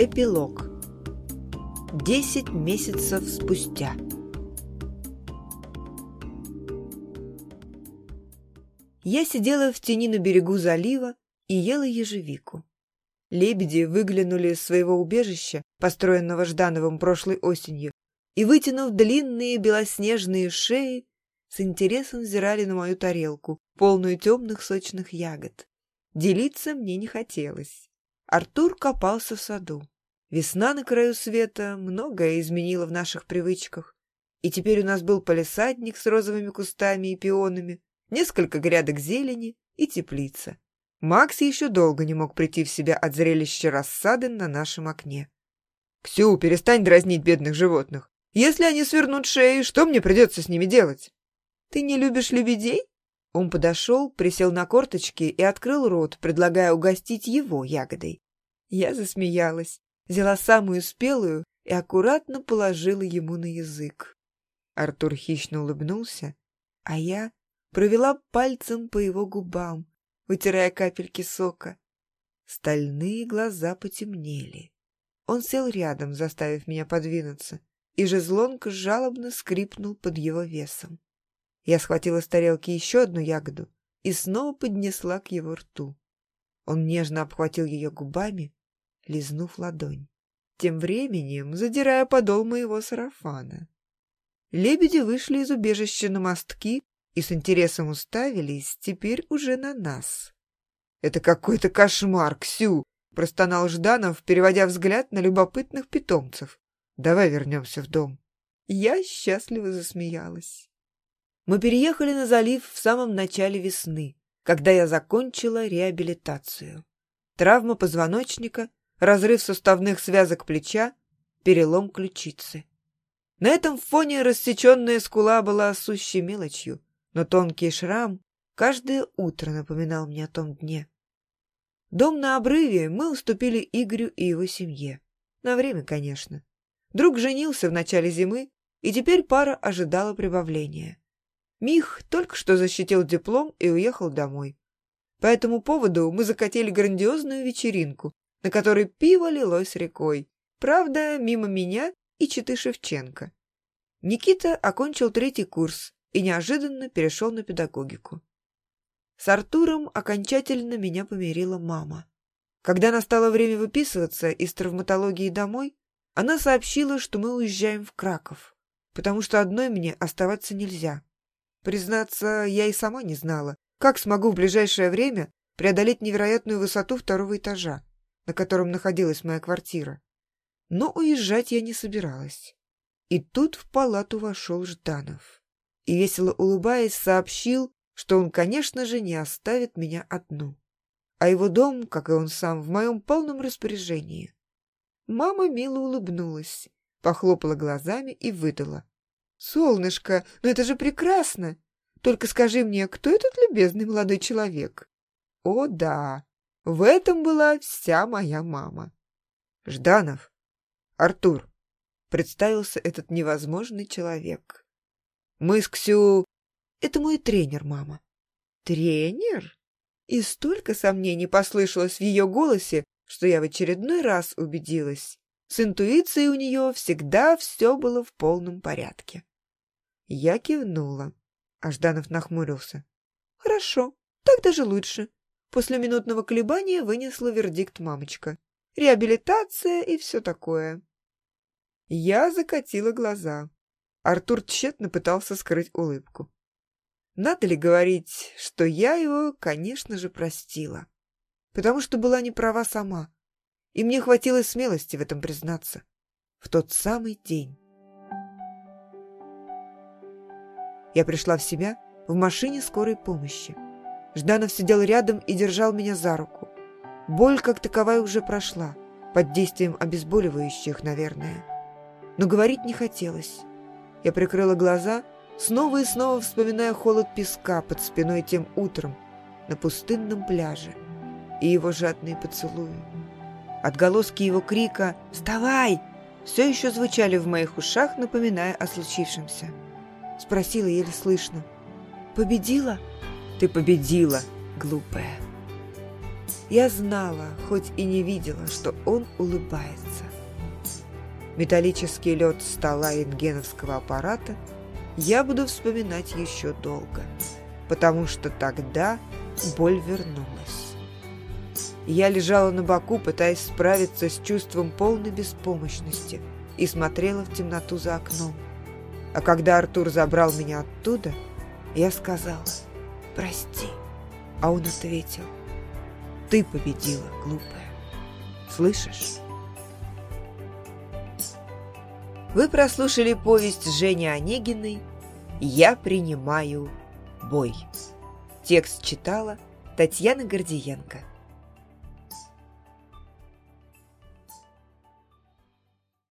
Эпилог. Десять месяцев спустя. Я сидела в тени на берегу залива и ела ежевику. Лебеди выглянули из своего убежища, построенного Ждановым прошлой осенью, и, вытянув длинные белоснежные шеи, с интересом взирали на мою тарелку, полную темных сочных ягод. Делиться мне не хотелось. Артур копался в саду. Весна на краю света многое изменила в наших привычках. И теперь у нас был полисадник с розовыми кустами и пионами, несколько грядок зелени и теплица. Макс еще долго не мог прийти в себя от зрелища рассады на нашем окне. «Ксю, перестань дразнить бедных животных. Если они свернут шею, что мне придется с ними делать?» «Ты не любишь лебедей?» Он подошел, присел на корточки и открыл рот, предлагая угостить его ягодой. Я засмеялась, взяла самую спелую и аккуратно положила ему на язык. Артур хищно улыбнулся, а я провела пальцем по его губам, вытирая капельки сока. Стальные глаза потемнели. Он сел рядом, заставив меня подвинуться, и жезлонг жалобно скрипнул под его весом. Я схватила с тарелки еще одну ягоду и снова поднесла к его рту. Он нежно обхватил ее губами, лизнув ладонь. Тем временем задирая подол моего сарафана. Лебеди вышли из убежища на мостки и с интересом уставились теперь уже на нас. «Это какой-то кошмар, Ксю!» — простонал Жданов, переводя взгляд на любопытных питомцев. «Давай вернемся в дом». Я счастливо засмеялась. Мы переехали на залив в самом начале весны, когда я закончила реабилитацию. Травма позвоночника, разрыв суставных связок плеча, перелом ключицы. На этом фоне рассеченная скула была сущей мелочью, но тонкий шрам каждое утро напоминал мне о том дне. Дом на обрыве мы уступили Игорю и его семье. На время, конечно. Друг женился в начале зимы, и теперь пара ожидала прибавления. Мих только что защитил диплом и уехал домой. По этому поводу мы закатили грандиозную вечеринку, на которой пиво лилось рекой. Правда, мимо меня и Читы Шевченко. Никита окончил третий курс и неожиданно перешел на педагогику. С Артуром окончательно меня помирила мама. Когда настало время выписываться из травматологии домой, она сообщила, что мы уезжаем в Краков, потому что одной мне оставаться нельзя. Признаться, я и сама не знала, как смогу в ближайшее время преодолеть невероятную высоту второго этажа, на котором находилась моя квартира. Но уезжать я не собиралась. И тут в палату вошел Жданов. И, весело улыбаясь, сообщил, что он, конечно же, не оставит меня одну. А его дом, как и он сам, в моем полном распоряжении. Мама мило улыбнулась, похлопала глазами и выдала. «Солнышко, ну это же прекрасно! Только скажи мне, кто этот любезный молодой человек?» «О, да! В этом была вся моя мама!» «Жданов! Артур!» — представился этот невозможный человек. «Мы с Ксю...» «Это мой тренер, мама». «Тренер?» И столько сомнений послышалось в ее голосе, что я в очередной раз убедилась. С интуицией у нее всегда все было в полном порядке. Я кивнула. А Жданов нахмурился. «Хорошо, так даже лучше». После минутного колебания вынесла вердикт мамочка. «Реабилитация и все такое». Я закатила глаза. Артур тщетно пытался скрыть улыбку. Надо ли говорить, что я его, конечно же, простила? Потому что была не права сама. И мне хватило смелости в этом признаться. В тот самый день. Я пришла в себя в машине скорой помощи. Жданов сидел рядом и держал меня за руку. Боль как таковая уже прошла, под действием обезболивающих, наверное. Но говорить не хотелось. Я прикрыла глаза, снова и снова вспоминая холод песка под спиной тем утром на пустынном пляже и его жадные поцелуи. Отголоски его крика «Вставай!» все еще звучали в моих ушах, напоминая о случившемся. Спросила еле слышно. «Победила?» «Ты победила, глупая!» Я знала, хоть и не видела, что он улыбается. Металлический лед стола рентгеновского аппарата я буду вспоминать еще долго, потому что тогда боль вернулась. Я лежала на боку, пытаясь справиться с чувством полной беспомощности и смотрела в темноту за окном. А когда Артур забрал меня оттуда, я сказала «Прости», а он ответил ты победила, глупая. Слышишь? Вы прослушали повесть Жени Онегиной «Я принимаю бой». Текст читала Татьяна Гордиенко.